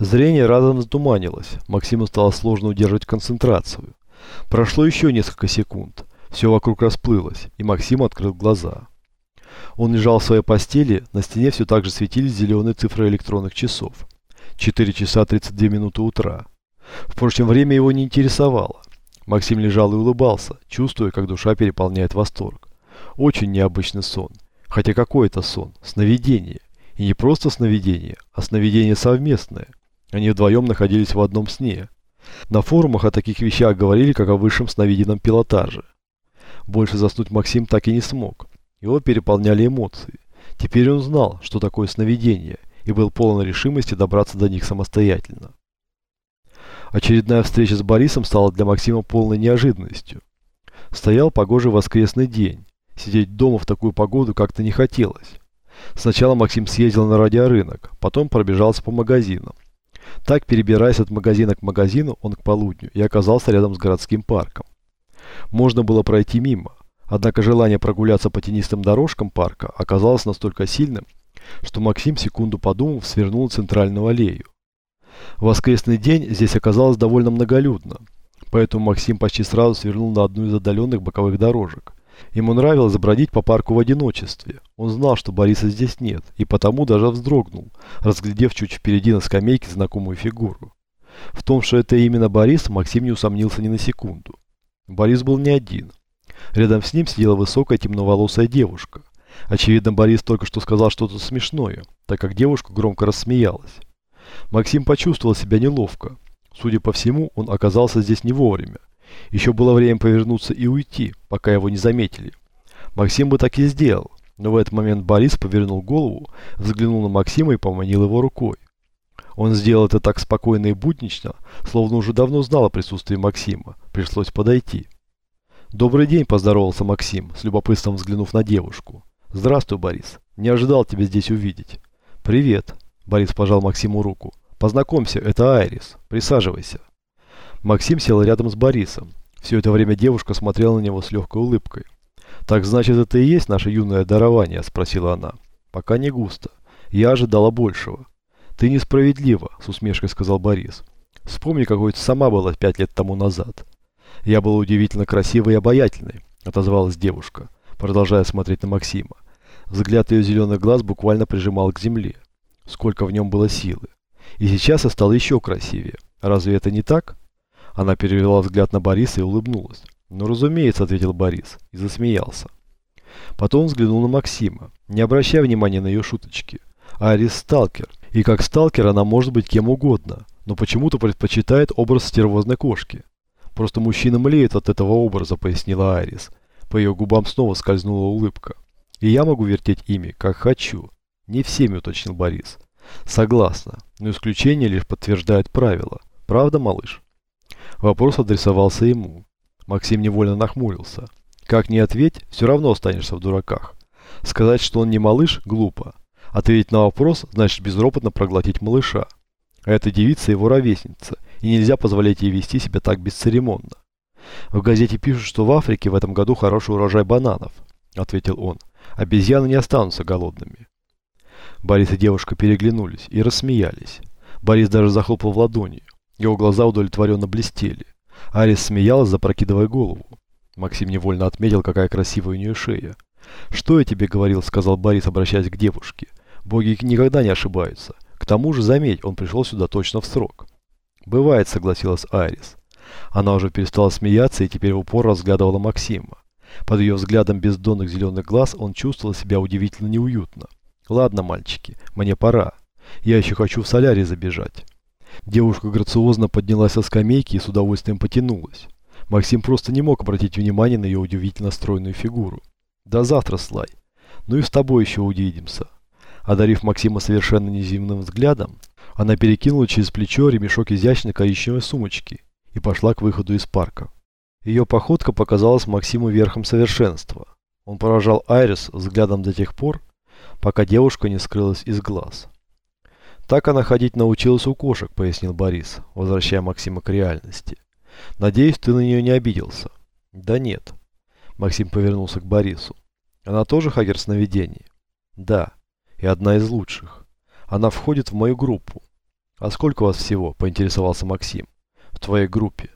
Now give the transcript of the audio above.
Зрение разом затуманилось. Максиму стало сложно удерживать концентрацию. Прошло еще несколько секунд. Все вокруг расплылось, и Максим открыл глаза. Он лежал в своей постели, на стене все так же светились зеленые цифры электронных часов. 4 часа 32 минуты утра. Впрочем, время его не интересовало. Максим лежал и улыбался, чувствуя, как душа переполняет восторг. Очень необычный сон. Хотя какой это сон? Сновидение. И не просто сновидение, а сновидение совместное. Они вдвоем находились в одном сне. На форумах о таких вещах говорили, как о высшем сновиденном пилотаже. Больше заснуть Максим так и не смог. Его переполняли эмоции. Теперь он знал, что такое сновидение, и был полон решимости добраться до них самостоятельно. Очередная встреча с Борисом стала для Максима полной неожиданностью. Стоял погожий воскресный день. Сидеть дома в такую погоду как-то не хотелось. Сначала Максим съездил на радиорынок, потом пробежался по магазинам. Так, перебираясь от магазина к магазину, он к полудню и оказался рядом с городским парком. Можно было пройти мимо, однако желание прогуляться по тенистым дорожкам парка оказалось настолько сильным, что Максим, секунду подумав, свернул центральную аллею. В воскресный день здесь оказалось довольно многолюдно, поэтому Максим почти сразу свернул на одну из отдаленных боковых дорожек. Ему нравилось бродить по парку в одиночестве. Он знал, что Бориса здесь нет, и потому даже вздрогнул, разглядев чуть впереди на скамейке знакомую фигуру. В том, что это именно Борис, Максим не усомнился ни на секунду. Борис был не один. Рядом с ним сидела высокая темноволосая девушка. Очевидно, Борис только что сказал что-то смешное, так как девушка громко рассмеялась. Максим почувствовал себя неловко. Судя по всему, он оказался здесь не вовремя. Еще было время повернуться и уйти, пока его не заметили. Максим бы так и сделал, но в этот момент Борис повернул голову, взглянул на Максима и поманил его рукой. Он сделал это так спокойно и буднично, словно уже давно знал о присутствии Максима. Пришлось подойти. «Добрый день», – поздоровался Максим, с любопытством взглянув на девушку. «Здравствуй, Борис. Не ожидал тебя здесь увидеть». «Привет», – Борис пожал Максиму руку. «Познакомься, это Айрис. Присаживайся». Максим сел рядом с Борисом. Все это время девушка смотрела на него с легкой улыбкой. «Так значит, это и есть наше юное дарование?» – спросила она. «Пока не густо. Я ожидала большего». «Ты несправедлива», – с усмешкой сказал Борис. «Вспомни, какой ты сама была пять лет тому назад». «Я была удивительно красивой и обаятельной», – отозвалась девушка, продолжая смотреть на Максима. Взгляд ее зеленых глаз буквально прижимал к земле. Сколько в нем было силы. И сейчас я стала еще красивее. Разве это не так?» Она перевела взгляд на Бориса и улыбнулась. «Ну, разумеется», — ответил Борис и засмеялся. Потом взглянул на Максима, не обращая внимания на ее шуточки. Арис сталкер, и как сталкер она может быть кем угодно, но почему-то предпочитает образ стервозной кошки. Просто мужчина млеет от этого образа, пояснила Арис. По ее губам снова скользнула улыбка. И я могу вертеть ими, как хочу. Не всеми, уточнил Борис. Согласна, но исключение лишь подтверждает правила. Правда, малыш? Вопрос адресовался ему. Максим невольно нахмурился. Как ни ответь, все равно останешься в дураках. Сказать, что он не малыш, глупо. Ответить на вопрос, значит безропотно проглотить малыша. А эта девица его ровесница, и нельзя позволять ей вести себя так бесцеремонно. В газете пишут, что в Африке в этом году хороший урожай бананов, ответил он. Обезьяны не останутся голодными. Борис и девушка переглянулись и рассмеялись. Борис даже захлопал в ладони. Его глаза удовлетворенно блестели. Арис смеялась, запрокидывая голову. Максим невольно отметил, какая красивая у нее шея. «Что я тебе говорил?» – сказал Борис, обращаясь к девушке. «Боги никогда не ошибаются. К тому же, заметь, он пришел сюда точно в срок». «Бывает», – согласилась Айрис. Она уже перестала смеяться и теперь в упор разглядывала Максима. Под ее взглядом бездонных зеленых глаз он чувствовал себя удивительно неуютно. «Ладно, мальчики, мне пора. Я еще хочу в солярий забежать». Девушка грациозно поднялась со скамейки и с удовольствием потянулась. Максим просто не мог обратить внимание на ее удивительно стройную фигуру. «До завтра, Слай. Ну и с тобой еще увидимся». Одарив Максима совершенно неземным взглядом, она перекинула через плечо ремешок изящной коричневой сумочки и пошла к выходу из парка. Ее походка показалась Максиму верхом совершенства. Он поражал Айрис взглядом до тех пор, пока девушка не скрылась из глаз. «Так она ходить научилась у кошек», — пояснил Борис, возвращая Максима к реальности. «Надеюсь, ты на нее не обиделся». «Да нет». Максим повернулся к Борису. «Она тоже хакер сновидений?» «Да, и одна из лучших. Она входит в мою группу». «А сколько вас всего?» – поинтересовался Максим. «В твоей группе?»